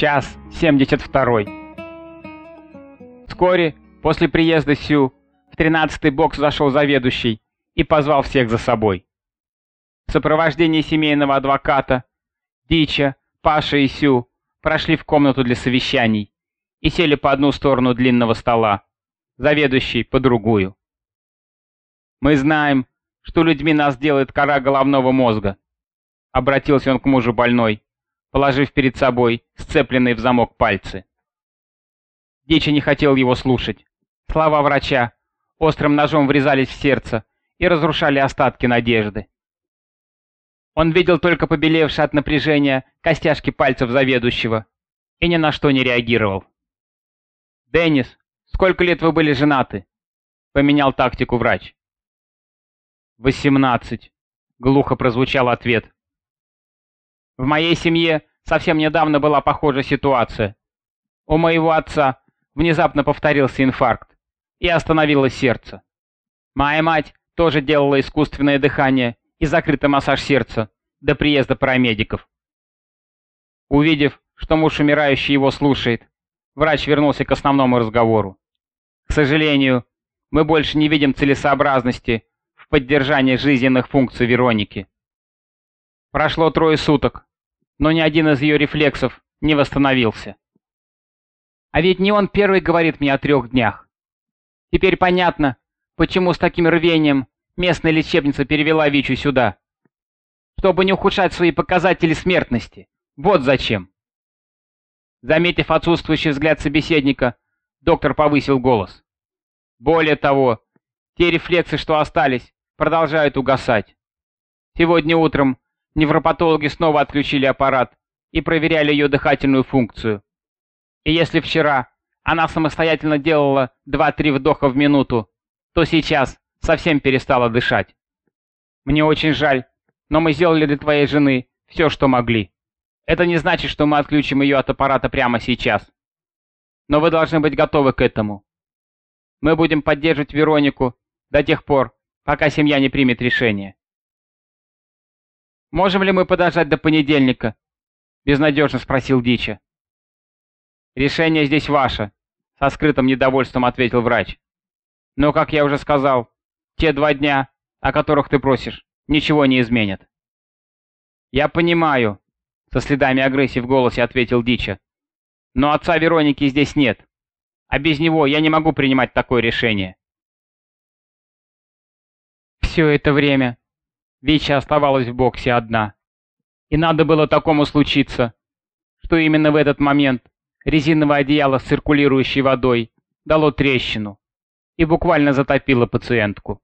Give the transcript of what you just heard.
Час 72. Вскоре, после приезда Сю, в тринадцатый бокс зашел заведующий и позвал всех за собой. В сопровождении семейного адвоката, Дича, Паша и Сю прошли в комнату для совещаний и сели по одну сторону длинного стола, заведующий по другую. «Мы знаем, что людьми нас делает кора головного мозга», — обратился он к мужу больной, положив перед собой сцепленные в замок пальцы. Дичи не хотел его слушать. Слова врача острым ножом врезались в сердце и разрушали остатки надежды. Он видел только побелевшие от напряжения костяшки пальцев заведующего и ни на что не реагировал. «Деннис, сколько лет вы были женаты?» — поменял тактику врач. «Восемнадцать», — глухо прозвучал ответ. В моей семье совсем недавно была похожая ситуация. У моего отца внезапно повторился инфаркт, и остановилось сердце. Моя мать тоже делала искусственное дыхание и закрытый массаж сердца до приезда парамедиков. Увидев, что муж умирающий его слушает, врач вернулся к основному разговору. К сожалению, мы больше не видим целесообразности в поддержании жизненных функций Вероники. Прошло трое суток, но ни один из ее рефлексов не восстановился. А ведь не он первый говорит мне о трех днях. Теперь понятно, почему с таким рвением местная лечебница перевела Вичу сюда. Чтобы не ухудшать свои показатели смертности. Вот зачем. Заметив отсутствующий взгляд собеседника, доктор повысил голос. Более того, те рефлексы, что остались, продолжают угасать. Сегодня утром невропатологи снова отключили аппарат и проверяли ее дыхательную функцию. И если вчера она самостоятельно делала 2-3 вдоха в минуту, то сейчас совсем перестала дышать. Мне очень жаль, но мы сделали для твоей жены все, что могли. Это не значит, что мы отключим ее от аппарата прямо сейчас. Но вы должны быть готовы к этому. Мы будем поддерживать Веронику до тех пор, пока семья не примет решение. «Можем ли мы подождать до понедельника?» — безнадежно спросил Дича. «Решение здесь ваше», — со скрытым недовольством ответил врач. «Но, как я уже сказал, те два дня, о которых ты просишь, ничего не изменят». «Я понимаю», — со следами агрессии в голосе ответил Дича. «Но отца Вероники здесь нет, а без него я не могу принимать такое решение». Все это время Вича оставалась в боксе одна. И надо было такому случиться, что именно в этот момент резиновое одеяло с циркулирующей водой дало трещину и буквально затопило пациентку.